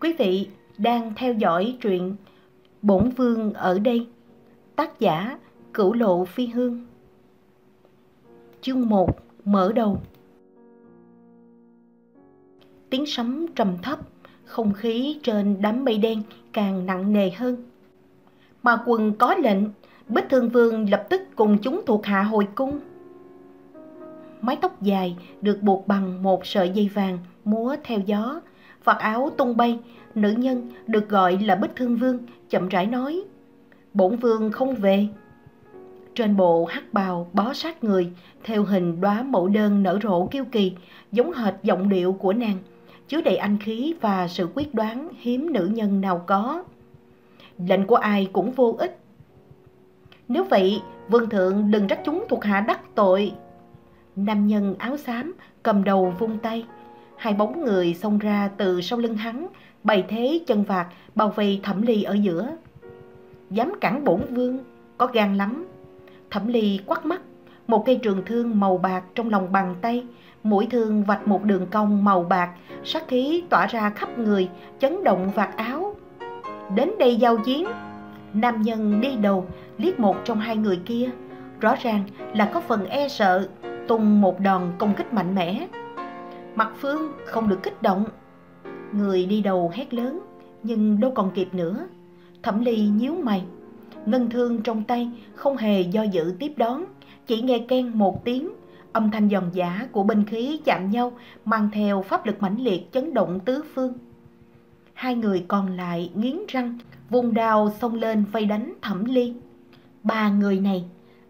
Quý vị đang theo dõi truyện Bổn Vương ở đây, tác giả Cửu Lộ Phi Hương. Chương 1 mở đầu Tiếng sấm trầm thấp, không khí trên đám mây đen càng nặng nề hơn. Mà quần có lệnh, Bích Thương Vương lập tức cùng chúng thuộc hạ hồi cung. Mái tóc dài được buộc bằng một sợi dây vàng múa theo gió, vạt áo tung bay, nữ nhân được gọi là Bích Thương Vương chậm rãi nói: "Bổn vương không về." Trên bộ hắc bào bó sát người, theo hình đóa mẫu đơn nở rộ kiêu kỳ, giống hệt giọng điệu của nàng, chứa đầy anh khí và sự quyết đoán hiếm nữ nhân nào có. Lệnh của ai cũng vô ích. Nếu vậy, vương thượng đừng trách chúng thuộc hạ đắc tội. Nam nhân áo xám cầm đầu vung tay, hai bóng người xông ra từ sau lưng hắn, bày thế chân vạc bao vây thẩm ly ở giữa. Dám cản bổn vương, có gan lắm. Thẩm ly quắt mắt, một cây trường thương màu bạc trong lòng bàn tay, mũi thương vạch một đường cong màu bạc, sát khí tỏa ra khắp người, chấn động vạt áo. Đến đây giao chiến, nam nhân đi đầu, liếc một trong hai người kia, rõ ràng là có phần e sợ, tung một đòn công kích mạnh mẽ. Mặt Phương không được kích động. Người đi đầu hét lớn, nhưng đâu còn kịp nữa. Thẩm Ly nhíu mày. Ngân thương trong tay không hề do dự tiếp đón, chỉ nghe ken một tiếng, âm thanh giòn giả của binh khí chạm nhau mang theo pháp lực mãnh liệt chấn động tứ phương. Hai người còn lại nghiến răng, vùng đao xông lên vây đánh Thẩm Ly. Ba người này,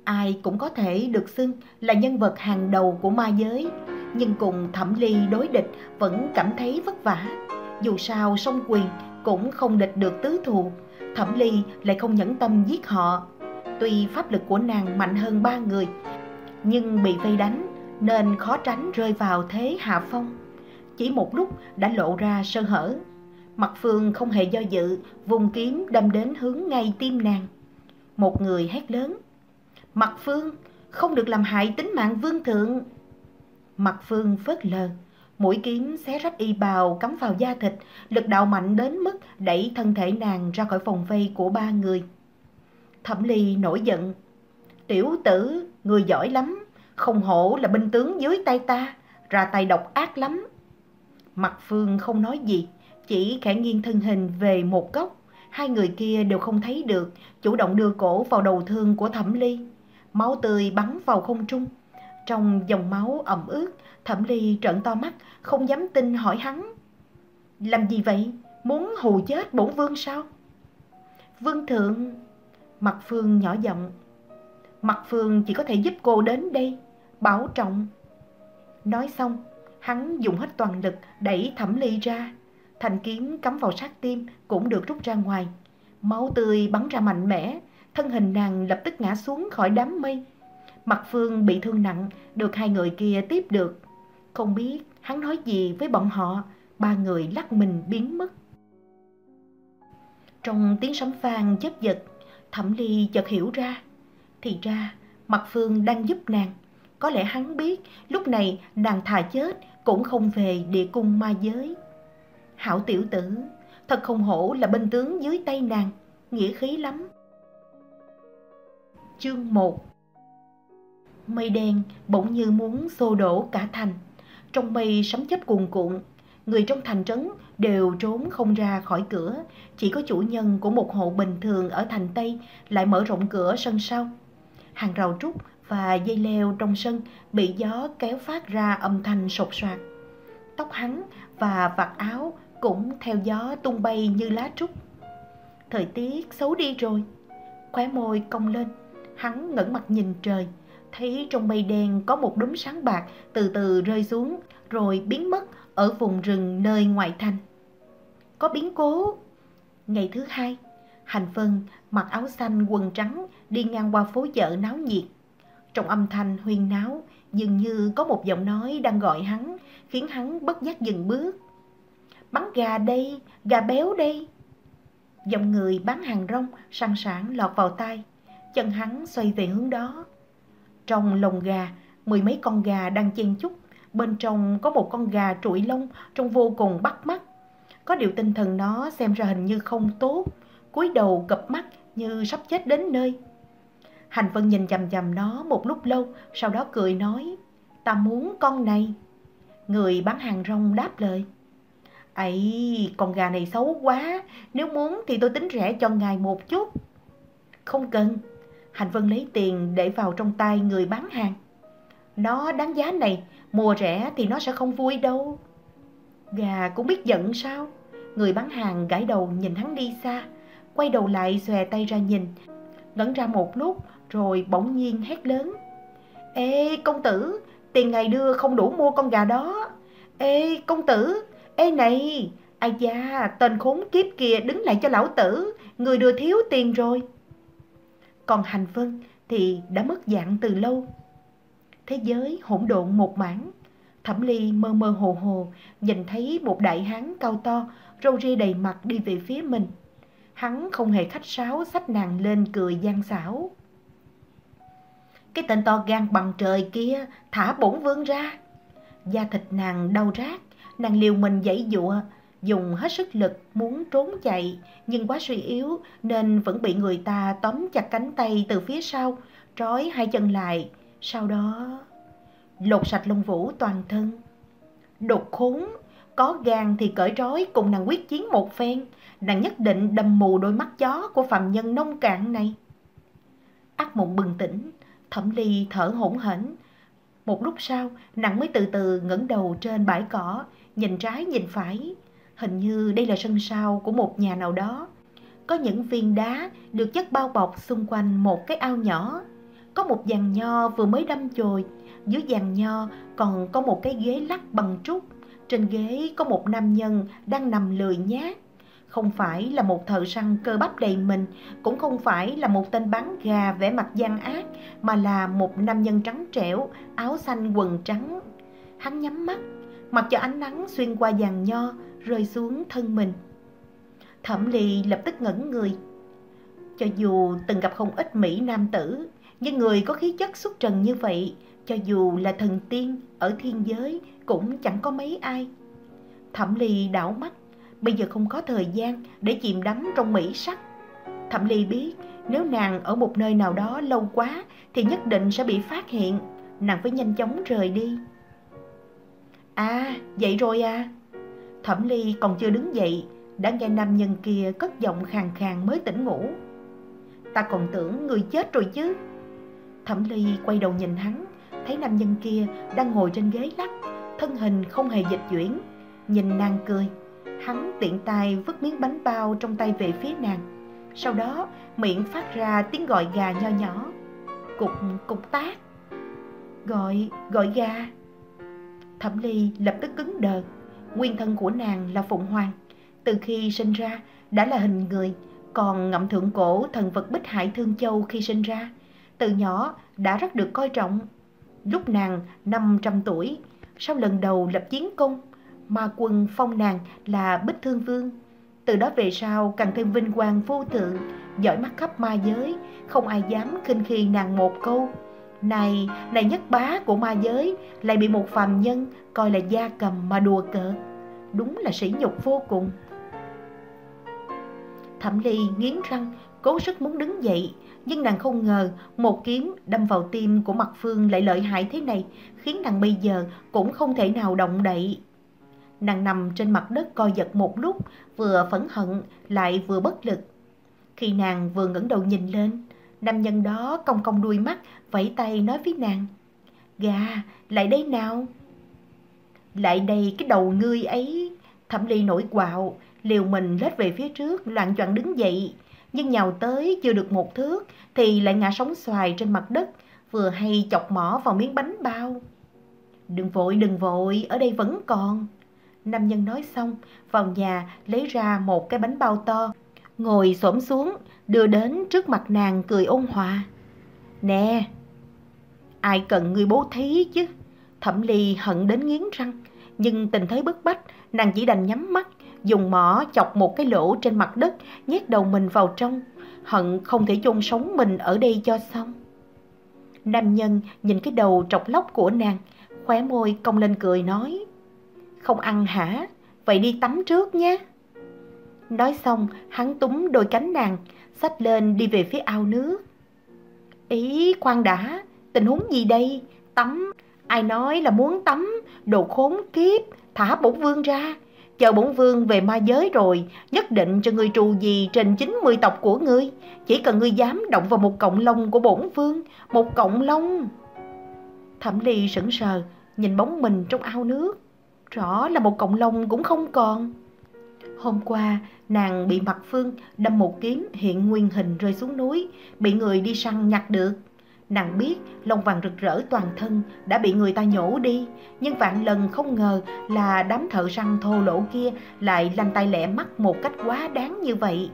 ai cũng có thể được xưng là nhân vật hàng đầu của ma giới, nhưng cùng Thẩm Ly đối địch vẫn cảm thấy vất vả. Dù sao song quyền cũng không địch được tứ thù, Thẩm Ly lại không nhẫn tâm giết họ. Tuy pháp lực của nàng mạnh hơn ba người, nhưng bị vây đánh nên khó tránh rơi vào thế hạ phong. Chỉ một lúc đã lộ ra sơ hở. Mặt Phương không hề do dự, vùng kiếm đâm đến hướng ngay tim nàng. Một người hét lớn. Mặt Phương, không được làm hại tính mạng vương thượng. Mặt Phương phớt lờ, mũi kiếm xé rách y bào cắm vào da thịt, lực đạo mạnh đến mức đẩy thân thể nàng ra khỏi vòng vây của ba người. Thẩm Ly nổi giận. Tiểu tử, người giỏi lắm, không hổ là binh tướng dưới tay ta, ra tay độc ác lắm. Mặt Phương không nói gì, chỉ khẽ nghiêng thân hình về một góc. Hai người kia đều không thấy được, chủ động đưa cổ vào đầu thương của Thẩm Ly. Máu tươi bắn vào không trung. Trong dòng máu ẩm ướt, Thẩm Ly trợn to mắt, không dám tin hỏi hắn. Làm gì vậy? Muốn hù chết bổn vương sao? Vương thượng... Mặt Phương nhỏ giọng. Mặt Phương chỉ có thể giúp cô đến đây. Bảo trọng. Nói xong, hắn dùng hết toàn lực đẩy Thẩm Ly ra. Thành kiếm cắm vào sát tim cũng được rút ra ngoài. Máu tươi bắn ra mạnh mẽ, thân hình nàng lập tức ngã xuống khỏi đám mây. Mặt Phương bị thương nặng, được hai người kia tiếp được. Không biết hắn nói gì với bọn họ, ba người lắc mình biến mất. Trong tiếng sấm vang chớp giật, Thẩm Ly chợt hiểu ra. Thì ra, Mặt Phương đang giúp nàng. Có lẽ hắn biết lúc này nàng thà chết cũng không về địa cung ma giới. Hảo tiểu tử, thật không hổ là binh tướng dưới tay nàng, nghĩa khí lắm. Chương 1 Mây đen bỗng như muốn xô đổ cả thành. Trong mây sấm chớp cuồn cuộn, người trong thành trấn đều trốn không ra khỏi cửa. Chỉ có chủ nhân của một hộ bình thường ở thành Tây lại mở rộng cửa sân sau. Hàng rào trúc và dây leo trong sân bị gió kéo phát ra âm thanh sột soạt. Tóc hắn và vạt áo cũng theo gió tung bay như lá trúc. Thời tiết xấu đi rồi. Khóe môi cong lên, hắn ngẩng mặt nhìn trời, thấy trong mây đen có một đốm sáng bạc từ từ rơi xuống rồi biến mất ở vùng rừng nơi ngoại thành. Có biến cố. Ngày thứ hai, Hành Vân mặc áo xanh quần trắng đi ngang qua phố chợ náo nhiệt. Trong âm thanh huyên náo, dường như có một giọng nói đang gọi hắn, khiến hắn bất giác dừng bước. Bắn gà đây, gà béo đây. giọng người bán hàng rong săn sảng lọt vào tai, chân hắn xoay về hướng đó. Trong lồng gà, mười mấy con gà đang chen chúc, bên trong có một con gà trụi lông trông vô cùng bắt mắt. Có điều tinh thần nó xem ra hình như không tốt, cúi đầu gập mắt như sắp chết đến nơi. Hành Vân nhìn chằm chằm nó một lúc lâu, sau đó cười nói, ta muốn con này. Người bán hàng rong đáp lời, ấy con gà này xấu quá, nếu muốn thì tôi tính rẻ cho ngài một chút. Không cần, Hành Vân lấy tiền để vào trong tay người bán hàng. Nó đáng giá này, mua rẻ thì nó sẽ không vui đâu. Gà cũng biết giận sao? Người bán hàng gãi đầu nhìn hắn đi xa, quay đầu lại xòe tay ra nhìn, ngẩn ra một lúc rồi bỗng nhiên hét lớn. Ê công tử, tiền ngày đưa không đủ mua con gà đó. Ê công tử, ê này, ai da, tên khốn kiếp kia đứng lại cho lão tử, người đưa thiếu tiền rồi. Còn hành vân thì đã mất dạng từ lâu. Thế giới hỗn độn một mảng, Thẩm Ly mơ mơ hồ hồ nhìn thấy một đại hán cao to, râu ria đầy mặt đi về phía mình. Hắn không hề khách sáo xách nàng lên cười gian xảo. Cái tên to gan bằng trời kia thả bổn vương ra. Da thịt nàng đau rát, nàng liều mình dãy dụa, dùng hết sức lực muốn trốn chạy, nhưng quá suy yếu nên vẫn bị người ta tóm chặt cánh tay từ phía sau, trói hai chân lại. Sau đó lột sạch lông vũ toàn thân. Đột khốn, có gan thì cởi trói cùng nàng quyết chiến một phen, nàng nhất định đâm mù đôi mắt chó của phạm nhân nông cạn này. Ác mộng bừng tỉnh, thẩm ly thở hổn hển. Một lúc sau, nàng mới từ từ ngẩng đầu trên bãi cỏ, nhìn trái nhìn phải. Hình như đây là sân sau của một nhà nào đó. Có những viên đá được chất bao bọc xung quanh một cái ao nhỏ. Có một dàn nho vừa mới đâm chồi, dưới dàn nho còn có một cái ghế lắc bằng trúc. Trên ghế có một nam nhân đang nằm lười nhác Không phải là một thợ săn cơ bắp đầy mình, cũng không phải là một tên bán gà vẻ mặt gian ác, mà là một nam nhân trắng trẻo, áo xanh quần trắng. Hắn nhắm mắt, mặc cho ánh nắng xuyên qua dàn nho, rơi xuống thân mình. Thẩm Ly lập tức ngẩn người. Cho dù từng gặp không ít Mỹ nam tử, nhưng người có khí chất xuất trần như vậy cho dù là thần tiên ở thiên giới cũng chẳng có mấy ai. Thẩm Ly đảo mắt, bây giờ không có thời gian để chìm đắm trong mỹ sắc. Thẩm Ly biết nếu nàng ở một nơi nào đó lâu quá thì nhất định sẽ bị phát hiện, nàng phải nhanh chóng rời đi. À, vậy rồi à. Thẩm Ly còn chưa đứng dậy, đã nghe nam nhân kia cất giọng khàn khàn mới tỉnh ngủ. Ta còn tưởng người chết rồi chứ. Thẩm Ly quay đầu nhìn hắn, thấy nam nhân kia đang ngồi trên ghế lắc, thân hình không hề dịch chuyển, nhìn nàng cười. Hắn tiện tay vứt miếng bánh bao trong tay về phía nàng. Sau đó miệng phát ra tiếng gọi gà nho nhỏ. Cục cục tác. Gọi, gọi gà. Thẩm Ly lập tức cứng đờ. Nguyên thân của nàng là Phụng Hoàng. Từ khi sinh ra đã là hình người, còn ngậm thượng cổ thần vật Bích Hải Thương Châu khi sinh ra. Từ nhỏ đã rất được coi trọng Lúc nàng 500 tuổi, sau lần đầu lập chiến công, ma quân phong nàng là Bích Thương Vương. Từ đó về sau càng thêm vinh quang vô thượng, giỏi mắt khắp ma giới, không ai dám khinh khi nàng một câu. Này, này nhất bá của ma giới, lại bị một phàm nhân coi là gia cầm mà đùa cợt. Đúng là sỉ nhục vô cùng. Thẩm Ly nghiến răng, cố sức muốn đứng dậy, nhưng nàng không ngờ một kiếm đâm vào tim của mặt Phương lại lợi hại thế này, khiến nàng bây giờ cũng không thể nào động đậy. Nàng nằm trên mặt đất co giật một lúc, vừa phẫn hận lại vừa bất lực. Khi nàng vừa ngẩng đầu nhìn lên, nam nhân đó cong cong đuôi mắt, vẫy tay nói với nàng. Gà, lại đây nào. Lại đây cái đầu ngươi ấy. Thẩm ly nổi quạo, liều mình lết về phía trước, loạn choạng đứng dậy nhưng nhào tới chưa được một thước thì lại ngã sóng xoài trên mặt đất, vừa hay chọc mỏ vào miếng bánh bao. Đừng vội, đừng vội, ở đây vẫn còn. Nam nhân nói xong, vào nhà lấy ra một cái bánh bao to, ngồi xổm xuống, đưa đến trước mặt nàng cười ôn hòa. Nè, ai cần người bố thí chứ? Thẩm ly hận đến nghiến răng, nhưng tình thế bức bách, nàng chỉ đành nhắm mắt, dùng mỏ chọc một cái lỗ trên mặt đất, nhét đầu mình vào trong, hận không thể chôn sống mình ở đây cho xong. Nam nhân nhìn cái đầu trọc lóc của nàng, khóe môi cong lên cười nói, không ăn hả? Vậy đi tắm trước nhé. Nói xong, hắn túm đôi cánh nàng, xách lên đi về phía ao nước. Ý, khoan đã, tình huống gì đây? Tắm, ai nói là muốn tắm, đồ khốn kiếp, thả bổn vương ra. Chờ bổn vương về ma giới rồi, nhất định cho ngươi trù gì trên 90 tộc của ngươi. Chỉ cần ngươi dám động vào một cọng lông của bổn vương, một cọng lông. Thẩm ly sững sờ, nhìn bóng mình trong ao nước. Rõ là một cọng lông cũng không còn. Hôm qua, nàng bị mặt phương đâm một kiếm hiện nguyên hình rơi xuống núi, bị người đi săn nhặt được. Nàng biết lông vàng rực rỡ toàn thân đã bị người ta nhổ đi, nhưng vạn lần không ngờ là đám thợ săn thô lỗ kia lại lanh tay lẹ mắt một cách quá đáng như vậy.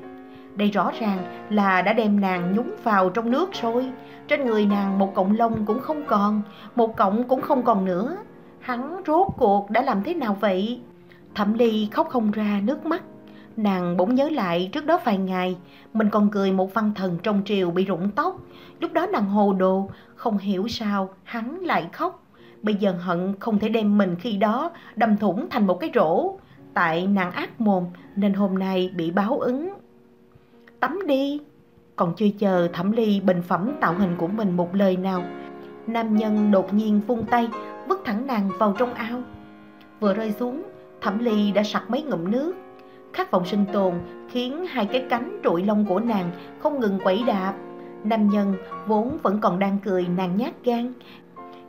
Đây rõ ràng là đã đem nàng nhúng vào trong nước rồi. Trên người nàng một cọng lông cũng không còn, một cọng cũng không còn nữa. Hắn rốt cuộc đã làm thế nào vậy? Thẩm Ly khóc không ra nước mắt. Nàng bỗng nhớ lại trước đó vài ngày, mình còn cười một văn thần trong triều bị rụng tóc. Lúc đó nàng hồ đồ, không hiểu sao hắn lại khóc. Bây giờ hận không thể đem mình khi đó đâm thủng thành một cái rổ. Tại nàng ác mồm nên hôm nay bị báo ứng. Tắm đi. Còn chưa chờ Thẩm Ly bình phẩm tạo hình của mình một lời nào. Nam nhân đột nhiên vung tay, vứt thẳng nàng vào trong ao. Vừa rơi xuống, Thẩm Ly đã sặc mấy ngụm nước. Khát vọng sinh tồn khiến hai cái cánh trụi lông của nàng không ngừng quẩy đạp. Nam nhân vốn vẫn còn đang cười nàng nhát gan.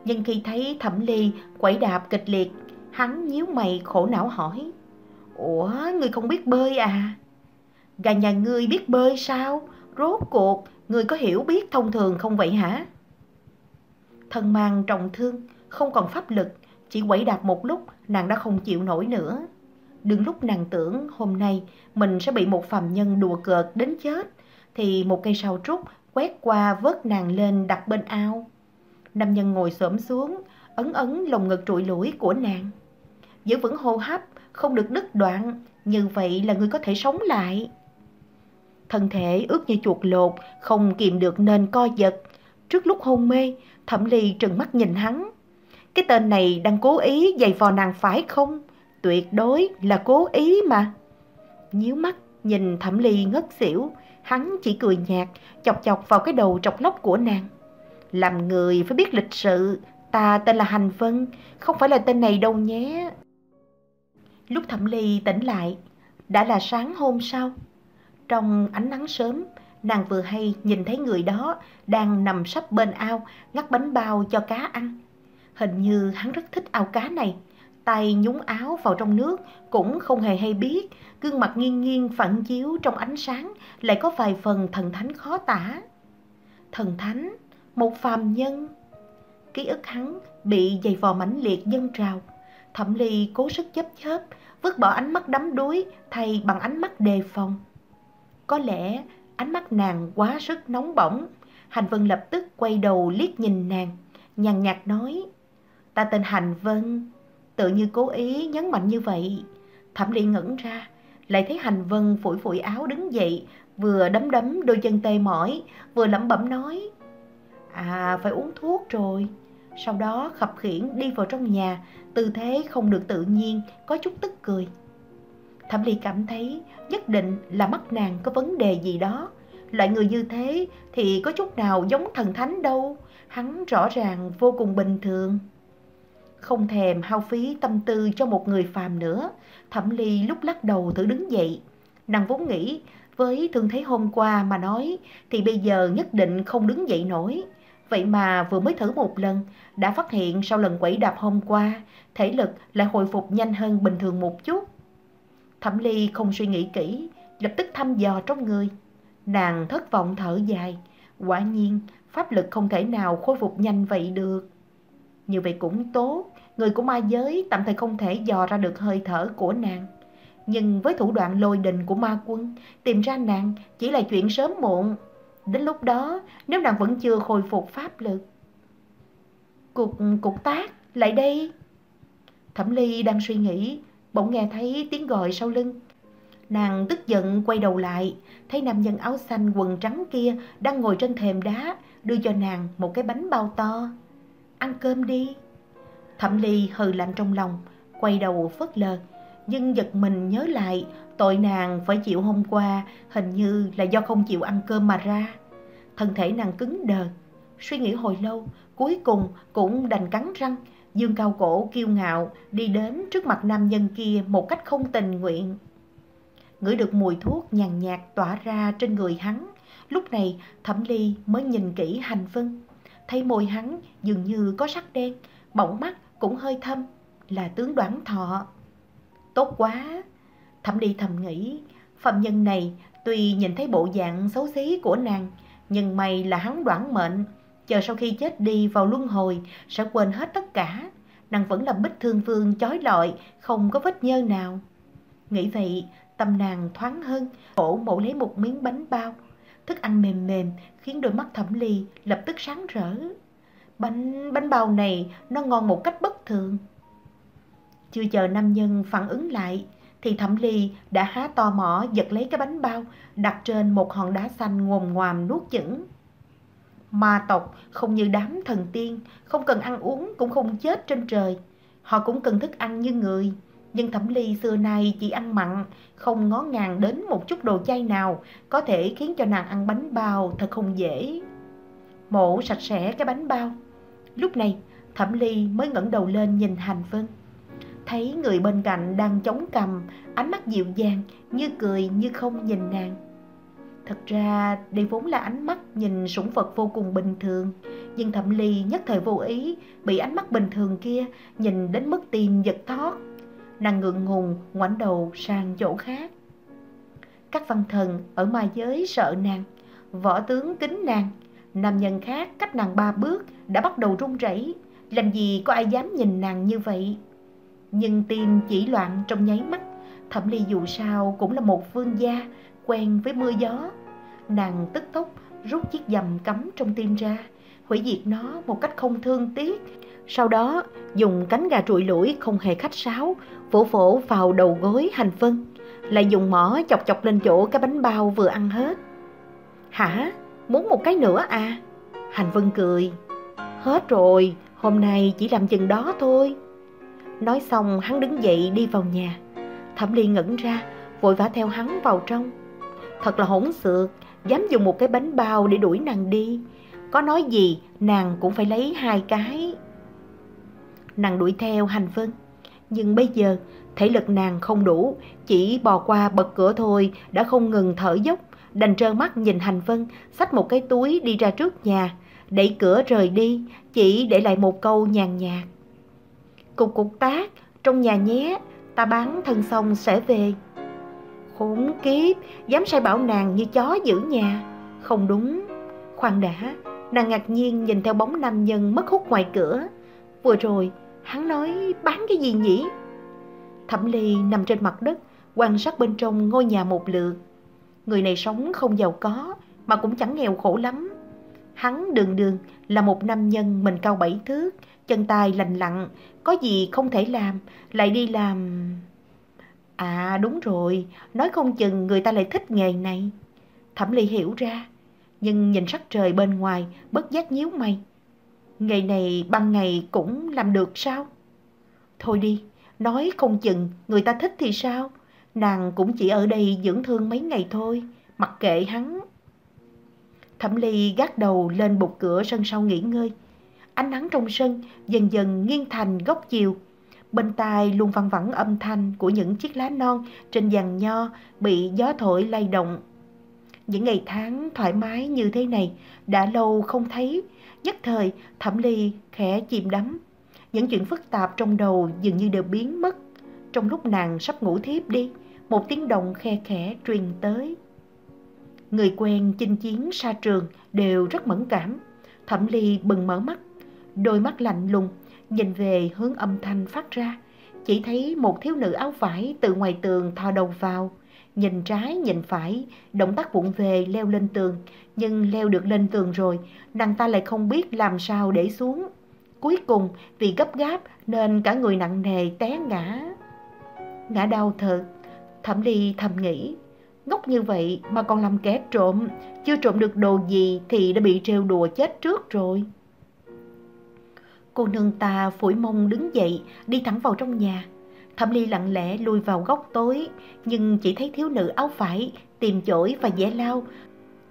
Nhưng khi thấy Thẩm Ly quẩy đạp kịch liệt, hắn nhíu mày khổ não hỏi. Ủa, ngươi không biết bơi à? Gà nhà ngươi biết bơi sao? Rốt cuộc, ngươi có hiểu biết thông thường không vậy hả? Thân mang trọng thương, không còn pháp lực, chỉ quẩy đạp một lúc, nàng đã không chịu nổi nữa. Đừng lúc nàng tưởng hôm nay mình sẽ bị một phàm nhân đùa cợt đến chết, thì một cây sao trúc quét qua vớt nàng lên đặt bên ao. Nam nhân ngồi xổm xuống, ấn ấn lồng ngực trụi lũi của nàng. Giữ vững hô hấp, không được đứt đoạn, như vậy là người có thể sống lại. Thân thể ướt như chuột lột, không kìm được nên co giật. Trước lúc hôn mê, Thẩm Ly trừng mắt nhìn hắn. Cái tên này đang cố ý giày vò nàng phải không? Tuyệt đối là cố ý mà. Nhíu mắt, nhìn Thẩm Ly ngất xỉu, hắn chỉ cười nhạt, chọc chọc vào cái đầu trọc lóc của nàng. Làm người phải biết lịch sự, ta tên là Hành Vân, không phải là tên này đâu nhé. Lúc Thẩm Ly tỉnh lại, đã là sáng hôm sau. Trong ánh nắng sớm, nàng vừa hay nhìn thấy người đó đang nằm sắp bên ao ngắt bánh bao cho cá ăn. Hình như hắn rất thích ao cá này. Tay nhúng áo vào trong nước cũng không hề hay biết, gương mặt nghiêng nghiêng phản chiếu trong ánh sáng lại có vài phần thần thánh khó tả. Thần thánh, một phàm nhân. Ký ức hắn bị dày vò mãnh liệt dâng trào. Thẩm ly cố sức chấp chớp, vứt bỏ ánh mắt đắm đuối thay bằng ánh mắt đề phòng. Có lẽ ánh mắt nàng quá sức nóng bỏng. Hành Vân lập tức quay đầu liếc nhìn nàng, nhàn nhạt nói, ta tên Hành Vân, tự như cố ý nhấn mạnh như vậy. Thẩm Ly ngẩn ra, lại thấy Hành Vân phủi phủi áo đứng dậy, vừa đấm đấm đôi chân tê mỏi, vừa lẩm bẩm nói, à phải uống thuốc rồi. Sau đó khập khiển đi vào trong nhà, tư thế không được tự nhiên, có chút tức cười. Thẩm Ly cảm thấy nhất định là mắt nàng có vấn đề gì đó. Loại người như thế thì có chút nào giống thần thánh đâu, hắn rõ ràng vô cùng bình thường. Không thèm hao phí tâm tư cho một người phàm nữa, Thẩm Ly lúc lắc đầu thử đứng dậy. Nàng vốn nghĩ với thương thế hôm qua mà nói thì bây giờ nhất định không đứng dậy nổi. Vậy mà vừa mới thử một lần, đã phát hiện sau lần quẩy đạp hôm qua, thể lực lại hồi phục nhanh hơn bình thường một chút. Thẩm Ly không suy nghĩ kỹ, lập tức thăm dò trong người. Nàng thất vọng thở dài, quả nhiên pháp lực không thể nào khôi phục nhanh vậy được. Như vậy cũng tốt, người của ma giới tạm thời không thể dò ra được hơi thở của nàng. Nhưng với thủ đoạn lôi đình của ma quân, tìm ra nàng chỉ là chuyện sớm muộn. Đến lúc đó, nếu nàng vẫn chưa khôi phục pháp lực. Cục, cục tác, lại đây. Thẩm Ly đang suy nghĩ, bỗng nghe thấy tiếng gọi sau lưng. Nàng tức giận quay đầu lại, thấy nam nhân áo xanh quần trắng kia đang ngồi trên thềm đá, đưa cho nàng một cái bánh bao to. Ăn cơm đi. Thẩm Ly hừ lạnh trong lòng, quay đầu phớt lờ, Nhưng giật mình nhớ lại tội nàng phải chịu hôm qua hình như là do không chịu ăn cơm mà ra. Thân thể nàng cứng đờ, suy nghĩ hồi lâu, cuối cùng cũng đành cắn răng, dương cao cổ kiêu ngạo đi đến trước mặt nam nhân kia một cách không tình nguyện. Ngửi được mùi thuốc nhàn nhạt tỏa ra trên người hắn, lúc này Thẩm Ly mới nhìn kỹ hành vân. Thấy môi hắn dường như có sắc đen, bỗng mắt cũng hơi thâm, là tướng đoán thọ. Tốt quá! Thẩm Ly thầm nghĩ, phạm nhân này tuy nhìn thấy bộ dạng xấu xí của nàng, nhưng may là hắn đoán mệnh, chờ sau khi chết đi vào luân hồi sẽ quên hết tất cả. Nàng vẫn là bích thương vương chói lọi, không có vết nhơ nào. Nghĩ vậy, tâm nàng thoáng hơn, cổ mổ lấy một miếng bánh bao. Thức ăn mềm mềm khiến đôi mắt thẩm ly lập tức sáng rỡ. Bánh, bánh bao này nó ngon một cách bất thường. Chưa chờ nam nhân phản ứng lại, thì thẩm ly đã há to mỏ giật lấy cái bánh bao đặt trên một hòn đá xanh ngồm ngoàm nuốt chửng. Ma tộc không như đám thần tiên, không cần ăn uống cũng không chết trên trời. Họ cũng cần thức ăn như người. Nhưng thẩm ly xưa nay chỉ ăn mặn, không ngó ngàng đến một chút đồ chay nào, có thể khiến cho nàng ăn bánh bao thật không dễ. Mổ sạch sẽ cái bánh bao. Lúc này, thẩm ly mới ngẩng đầu lên nhìn hành vân. Thấy người bên cạnh đang chống cầm, ánh mắt dịu dàng, như cười như không nhìn nàng. Thật ra đây vốn là ánh mắt nhìn sủng vật vô cùng bình thường Nhưng thẩm ly nhất thời vô ý Bị ánh mắt bình thường kia nhìn đến mức tim giật thót Nàng ngượng ngùng ngoảnh đầu sang chỗ khác Các văn thần ở ma giới sợ nàng Võ tướng kính nàng Nam nhân khác cách nàng ba bước đã bắt đầu run rẩy Làm gì có ai dám nhìn nàng như vậy Nhưng tim chỉ loạn trong nháy mắt Thẩm ly dù sao cũng là một vương gia quen với mưa gió. Nàng tức tốc rút chiếc dầm cắm trong tim ra, hủy diệt nó một cách không thương tiếc. Sau đó dùng cánh gà trụi lũi không hề khách sáo, vỗ vỗ vào đầu gối hành vân, lại dùng mỏ chọc chọc lên chỗ cái bánh bao vừa ăn hết. Hả? Muốn một cái nữa à? Hành vân cười. Hết rồi, hôm nay chỉ làm chừng đó thôi. Nói xong hắn đứng dậy đi vào nhà. Thẩm Ly ngẩn ra, vội vã theo hắn vào trong. Thật là hỗn xược, dám dùng một cái bánh bao để đuổi nàng đi. Có nói gì, nàng cũng phải lấy hai cái. Nàng đuổi theo hành vân. Nhưng bây giờ, thể lực nàng không đủ, chỉ bò qua bật cửa thôi đã không ngừng thở dốc. Đành trơ mắt nhìn hành vân, xách một cái túi đi ra trước nhà, đẩy cửa rời đi, chỉ để lại một câu nhàn nhạt. Cục cục tác, trong nhà nhé, ta bán thân xong sẽ về. Khốn kiếp, dám sai bảo nàng như chó giữ nhà. Không đúng. Khoan đã, nàng ngạc nhiên nhìn theo bóng nam nhân mất hút ngoài cửa. Vừa rồi, hắn nói bán cái gì nhỉ? Thẩm Ly nằm trên mặt đất, quan sát bên trong ngôi nhà một lượt. Người này sống không giàu có, mà cũng chẳng nghèo khổ lắm. Hắn đường đường là một nam nhân mình cao bảy thước, chân tay lành lặn, có gì không thể làm, lại đi làm... À đúng rồi, nói không chừng người ta lại thích nghề này. Thẩm Ly hiểu ra, nhưng nhìn sắc trời bên ngoài, bất giác nhíu mày. Nghề này ban ngày cũng làm được sao? Thôi đi, nói không chừng người ta thích thì sao? Nàng cũng chỉ ở đây dưỡng thương mấy ngày thôi, mặc kệ hắn. Thẩm Ly gác đầu lên bục cửa sân sau nghỉ ngơi. Ánh nắng trong sân dần dần nghiêng thành góc chiều Bên tai luôn văng vẳng âm thanh của những chiếc lá non trên giàn nho bị gió thổi lay động. Những ngày tháng thoải mái như thế này đã lâu không thấy, nhất thời thẩm ly khẽ chìm đắm. Những chuyện phức tạp trong đầu dường như đều biến mất. Trong lúc nàng sắp ngủ thiếp đi, một tiếng động khe khẽ truyền tới. Người quen chinh chiến xa trường đều rất mẫn cảm. Thẩm ly bừng mở mắt, đôi mắt lạnh lùng nhìn về hướng âm thanh phát ra, chỉ thấy một thiếu nữ áo vải từ ngoài tường thò đầu vào, nhìn trái nhìn phải, động tác vụng về leo lên tường, nhưng leo được lên tường rồi, nàng ta lại không biết làm sao để xuống. Cuối cùng vì gấp gáp nên cả người nặng nề té ngã. Ngã đau thật, thẩm ly thầm nghĩ, ngốc như vậy mà còn làm kẻ trộm, chưa trộm được đồ gì thì đã bị trêu đùa chết trước rồi. Cô nương ta phủi mông đứng dậy, đi thẳng vào trong nhà. Thẩm Ly lặng lẽ lùi vào góc tối, nhưng chỉ thấy thiếu nữ áo vải, tìm chổi và dẻ lao.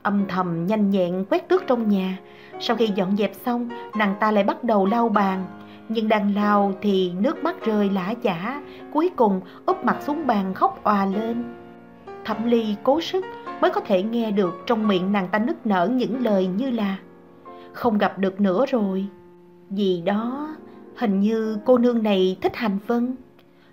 Âm thầm nhanh nhẹn quét tước trong nhà. Sau khi dọn dẹp xong, nàng ta lại bắt đầu lau bàn. Nhưng đang lau thì nước mắt rơi lã chả, cuối cùng úp mặt xuống bàn khóc òa lên. Thẩm Ly cố sức mới có thể nghe được trong miệng nàng ta nức nở những lời như là Không gặp được nữa rồi. Vì đó, hình như cô nương này thích hành vân.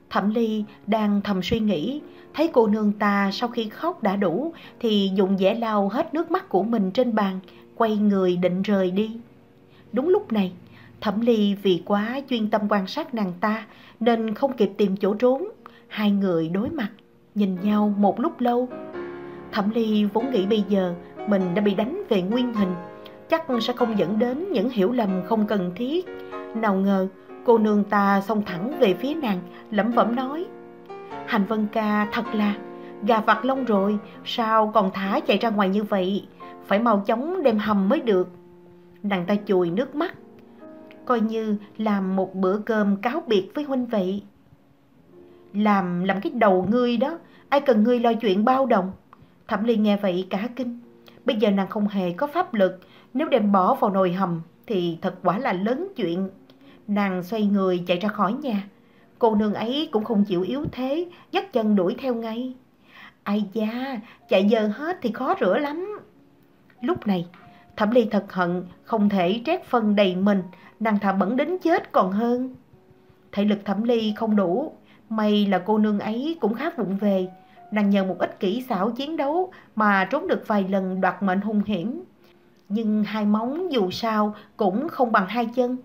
Thẩm Ly đang thầm suy nghĩ, thấy cô nương ta sau khi khóc đã đủ thì dùng vẻ lau hết nước mắt của mình trên bàn, quay người định rời đi. Đúng lúc này, Thẩm Ly vì quá chuyên tâm quan sát nàng ta nên không kịp tìm chỗ trốn. Hai người đối mặt, nhìn nhau một lúc lâu. Thẩm Ly vốn nghĩ bây giờ mình đã bị đánh về nguyên hình, chắc sẽ không dẫn đến những hiểu lầm không cần thiết. Nào ngờ Cô nương ta xông thẳng về phía nàng, lẩm bẩm nói. Hành vân ca thật là, gà vặt lông rồi, sao còn thả chạy ra ngoài như vậy? Phải mau chóng đem hầm mới được. Nàng ta chùi nước mắt, coi như làm một bữa cơm cáo biệt với huynh vậy. Làm, làm cái đầu ngươi đó, ai cần ngươi lo chuyện bao đồng. Thẩm Ly nghe vậy cả kinh. Bây giờ nàng không hề có pháp lực, nếu đem bỏ vào nồi hầm thì thật quả là lớn chuyện. Nàng xoay người chạy ra khỏi nhà. Cô nương ấy cũng không chịu yếu thế, dắt chân đuổi theo ngay. Ai da, chạy giờ hết thì khó rửa lắm. Lúc này, Thẩm Ly thật hận, không thể trét phân đầy mình, nàng thà bẩn đến chết còn hơn. Thể lực Thẩm Ly không đủ, may là cô nương ấy cũng khá vụng về. Nàng nhờ một ít kỹ xảo chiến đấu mà trốn được vài lần đoạt mệnh hung hiểm. Nhưng hai móng dù sao cũng không bằng hai chân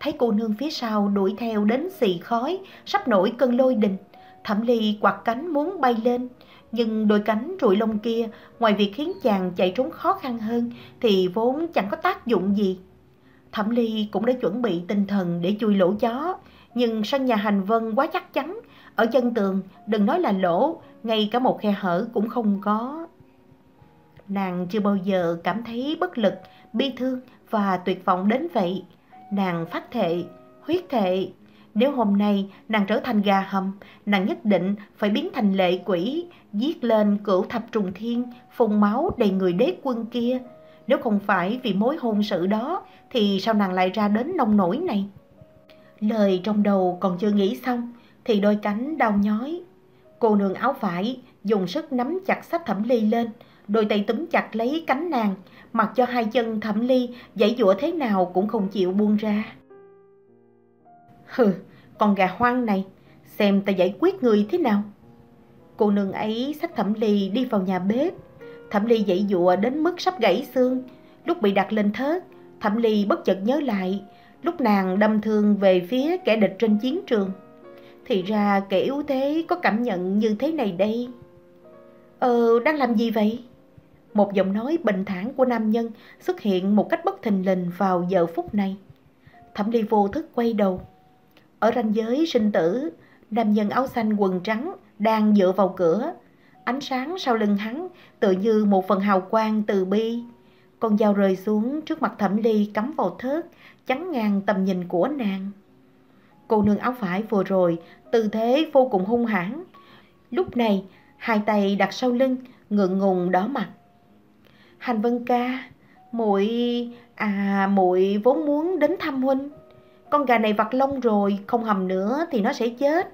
thấy cô nương phía sau đuổi theo đến xì khói, sắp nổi cơn lôi đình. Thẩm Ly quạt cánh muốn bay lên, nhưng đôi cánh trụi lông kia, ngoài việc khiến chàng chạy trốn khó khăn hơn, thì vốn chẳng có tác dụng gì. Thẩm Ly cũng đã chuẩn bị tinh thần để chui lỗ chó, nhưng sân nhà hành vân quá chắc chắn, ở chân tường đừng nói là lỗ, ngay cả một khe hở cũng không có. Nàng chưa bao giờ cảm thấy bất lực, bi thương và tuyệt vọng đến vậy. Nàng phát thệ, huyết thệ. Nếu hôm nay nàng trở thành gà hầm, nàng nhất định phải biến thành lệ quỷ, giết lên cửu thập trùng thiên, phun máu đầy người đế quân kia. Nếu không phải vì mối hôn sự đó, thì sao nàng lại ra đến nông nổi này? Lời trong đầu còn chưa nghĩ xong, thì đôi cánh đau nhói. Cô nương áo vải dùng sức nắm chặt sách thẩm ly lên, đôi tay túm chặt lấy cánh nàng, mặc cho hai chân thẩm ly dãy dụa thế nào cũng không chịu buông ra. Hừ, con gà hoang này, xem ta giải quyết người thế nào. Cô nương ấy xách thẩm ly đi vào nhà bếp. Thẩm ly dậy dụa đến mức sắp gãy xương. Lúc bị đặt lên thớt, thẩm ly bất chợt nhớ lại, lúc nàng đâm thương về phía kẻ địch trên chiến trường. Thì ra kẻ yếu thế có cảm nhận như thế này đây. Ờ, đang làm gì vậy? Một giọng nói bình thản của nam nhân xuất hiện một cách bất thình lình vào giờ phút này. Thẩm Ly vô thức quay đầu. Ở ranh giới sinh tử, nam nhân áo xanh quần trắng đang dựa vào cửa. Ánh sáng sau lưng hắn tự như một phần hào quang từ bi. Con dao rơi xuống trước mặt Thẩm Ly cắm vào thớt, chắn ngang tầm nhìn của nàng. Cô nương áo phải vừa rồi, tư thế vô cùng hung hãn. Lúc này, hai tay đặt sau lưng, ngượng ngùng đỏ mặt. Hành Vân ca, muội à muội vốn muốn đến thăm huynh. Con gà này vặt lông rồi, không hầm nữa thì nó sẽ chết.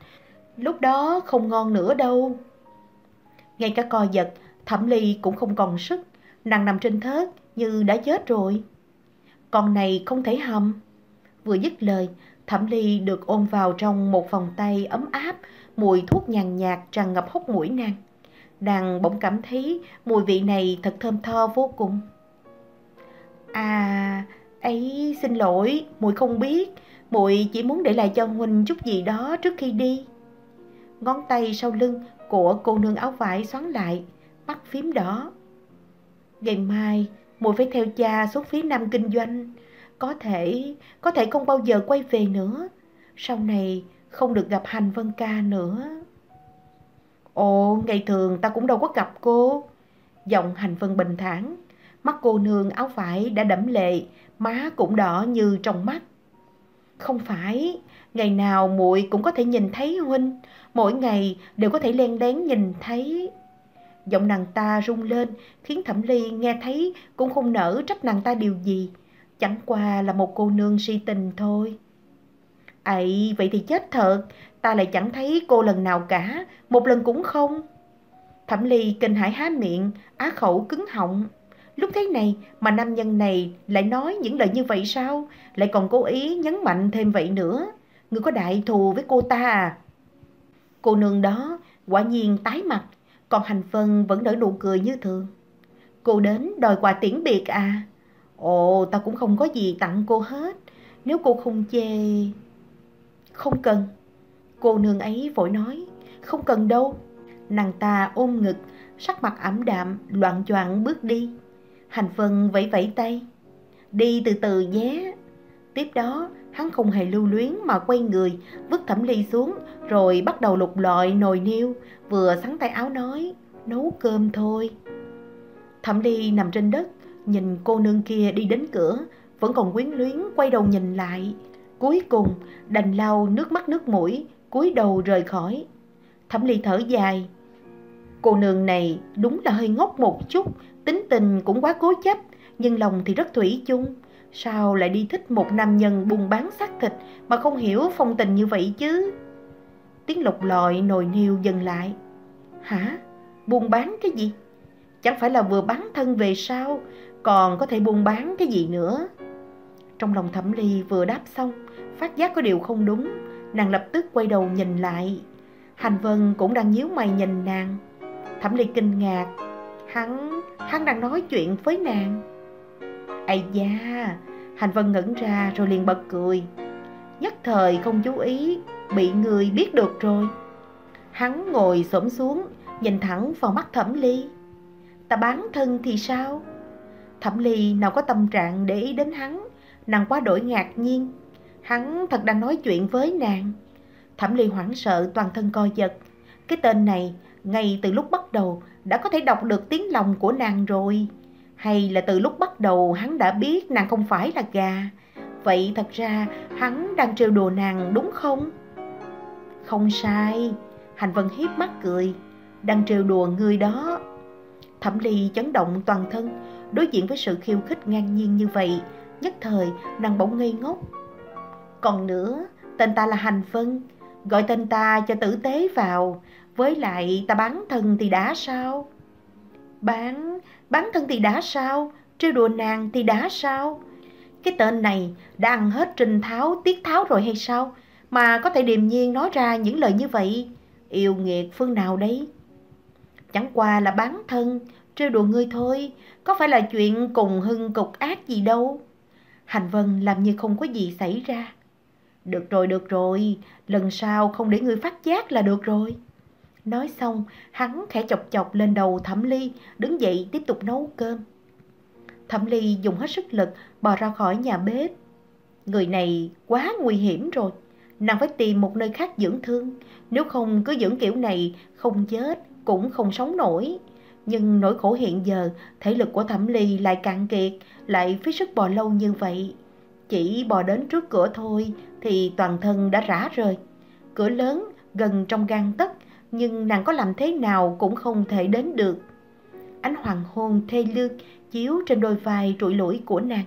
Lúc đó không ngon nữa đâu. Ngay cả co giật, Thẩm Ly cũng không còn sức, nàng nằm trên thớt như đã chết rồi. Con này không thể hầm. Vừa dứt lời, Thẩm Ly được ôm vào trong một vòng tay ấm áp, mùi thuốc nhàn nhạt tràn ngập hốc mũi nàng. Nàng bỗng cảm thấy mùi vị này thật thơm tho vô cùng. À, ấy xin lỗi, muội không biết, muội chỉ muốn để lại cho huynh chút gì đó trước khi đi. Ngón tay sau lưng của cô nương áo vải xoắn lại, mắt phím đỏ. Ngày mai, muội phải theo cha xuống phía nam kinh doanh. Có thể, có thể không bao giờ quay về nữa. Sau này không được gặp hành vân ca nữa. Ồ, ngày thường ta cũng đâu có gặp cô. Giọng hành vân bình thản, mắt cô nương áo vải đã đẫm lệ, má cũng đỏ như trong mắt. Không phải, ngày nào muội cũng có thể nhìn thấy huynh, mỗi ngày đều có thể len lén nhìn thấy. Giọng nàng ta rung lên, khiến Thẩm Ly nghe thấy cũng không nỡ trách nàng ta điều gì. Chẳng qua là một cô nương si tình thôi. Ấy, vậy thì chết thật, ta lại chẳng thấy cô lần nào cả, một lần cũng không. Thẩm Ly kinh hãi há miệng, á khẩu cứng họng. Lúc thế này mà nam nhân này lại nói những lời như vậy sao? Lại còn cố ý nhấn mạnh thêm vậy nữa. Người có đại thù với cô ta à? Cô nương đó quả nhiên tái mặt, còn hành phân vẫn nở nụ cười như thường. Cô đến đòi quà tiễn biệt à? Ồ, ta cũng không có gì tặng cô hết. Nếu cô không chê... Không cần. Cô nương ấy vội nói, không cần đâu. Nàng ta ôm ngực, sắc mặt ảm đạm, loạn choạng bước đi. Hành Vân vẫy vẫy tay. Đi từ từ nhé. Tiếp đó, hắn không hề lưu luyến mà quay người, vứt thẩm ly xuống, rồi bắt đầu lục lọi nồi niêu, vừa sắn tay áo nói, nấu cơm thôi. Thẩm ly nằm trên đất, nhìn cô nương kia đi đến cửa, vẫn còn quyến luyến quay đầu nhìn lại. Cuối cùng, đành lau nước mắt nước mũi, cúi đầu rời khỏi. Thẩm ly thở dài. Cô nương này đúng là hơi ngốc một chút, tính tình cũng quá cố chấp, nhưng lòng thì rất thủy chung. Sao lại đi thích một nam nhân buôn bán xác thịt mà không hiểu phong tình như vậy chứ? Tiếng lục lọi nồi niêu dừng lại. Hả? Buôn bán cái gì? Chẳng phải là vừa bán thân về sao, còn có thể buôn bán cái gì nữa? Trong lòng thẩm ly vừa đáp xong, phát giác có điều không đúng, nàng lập tức quay đầu nhìn lại. Hành Vân cũng đang nhíu mày nhìn nàng. Thẩm ly kinh ngạc, hắn, hắn đang nói chuyện với nàng. Ây da, Hành Vân ngẩn ra rồi liền bật cười. Nhất thời không chú ý, bị người biết được rồi. Hắn ngồi xổm xuống, nhìn thẳng vào mắt Thẩm Ly. Ta bán thân thì sao? Thẩm Ly nào có tâm trạng để ý đến hắn, nàng quá đổi ngạc nhiên. Hắn thật đang nói chuyện với nàng. Thẩm Ly hoảng sợ toàn thân co giật. Cái tên này, ngay từ lúc bắt đầu, đã có thể đọc được tiếng lòng của nàng rồi. Hay là từ lúc bắt đầu hắn đã biết nàng không phải là gà. Vậy thật ra hắn đang trêu đùa nàng đúng không? Không sai. Hành Vân hiếp mắt cười. Đang trêu đùa người đó. Thẩm Ly chấn động toàn thân Đối diện với sự khiêu khích ngang nhiên như vậy Nhất thời nàng bỗng ngây ngốc. Còn nữa Tên ta là Hành Vân Gọi tên ta cho tử tế vào. Với lại ta bán thân thì đã sao Bán Bán thân thì đã sao, trêu đùa nàng thì đã sao? Cái tên này đã ăn hết trình tháo, tiết tháo rồi hay sao? Mà có thể điềm nhiên nói ra những lời như vậy. Yêu nghiệt phương nào đấy? Chẳng qua là bán thân, trêu đùa ngươi thôi, có phải là chuyện cùng hưng cục ác gì đâu. Hành Vân làm như không có gì xảy ra. Được rồi, được rồi, lần sau không để ngươi phát giác là được rồi. Nói xong, hắn khẽ chọc chọc lên đầu Thẩm Ly, đứng dậy tiếp tục nấu cơm. Thẩm Ly dùng hết sức lực bò ra khỏi nhà bếp. Người này quá nguy hiểm rồi, nàng phải tìm một nơi khác dưỡng thương. Nếu không cứ dưỡng kiểu này, không chết cũng không sống nổi. Nhưng nỗi khổ hiện giờ, thể lực của Thẩm Ly lại cạn kiệt, lại phí sức bò lâu như vậy. Chỉ bò đến trước cửa thôi thì toàn thân đã rã rời. Cửa lớn gần trong gan tấc nhưng nàng có làm thế nào cũng không thể đến được. Ánh hoàng hôn thê lương chiếu trên đôi vai trụi lũi của nàng.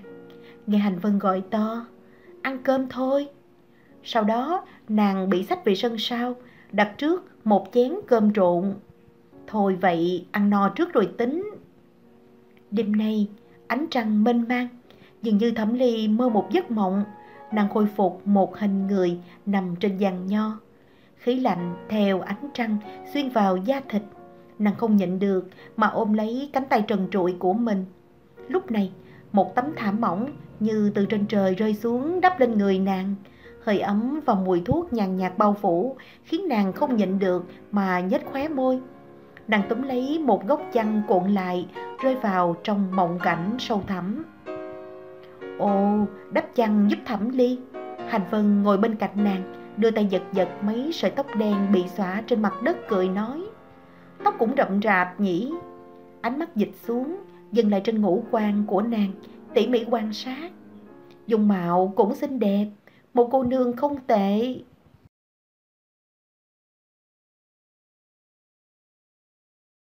Nghe Hành Vân gọi to, ăn cơm thôi. Sau đó nàng bị sách về sân sau, đặt trước một chén cơm trộn. Thôi vậy, ăn no trước rồi tính. Đêm nay, ánh trăng mênh mang, dường như Thẩm Ly mơ một giấc mộng, nàng khôi phục một hình người nằm trên giàn nho. Khí lạnh theo ánh trăng xuyên vào da thịt. Nàng không nhịn được mà ôm lấy cánh tay trần trụi của mình. Lúc này, một tấm thảm mỏng như từ trên trời rơi xuống đắp lên người nàng. Hơi ấm và mùi thuốc nhàn nhạt bao phủ khiến nàng không nhịn được mà nhếch khóe môi. Nàng túm lấy một góc chăn cuộn lại rơi vào trong mộng cảnh sâu thẳm. Ồ, đắp chăn giúp thẩm ly. Hành Vân ngồi bên cạnh nàng đưa tay giật giật mấy sợi tóc đen bị xõa trên mặt đất cười nói. Tóc cũng rậm rạp nhỉ. Ánh mắt dịch xuống, dừng lại trên ngũ quan của nàng, tỉ mỉ quan sát. Dung mạo cũng xinh đẹp, một cô nương không tệ.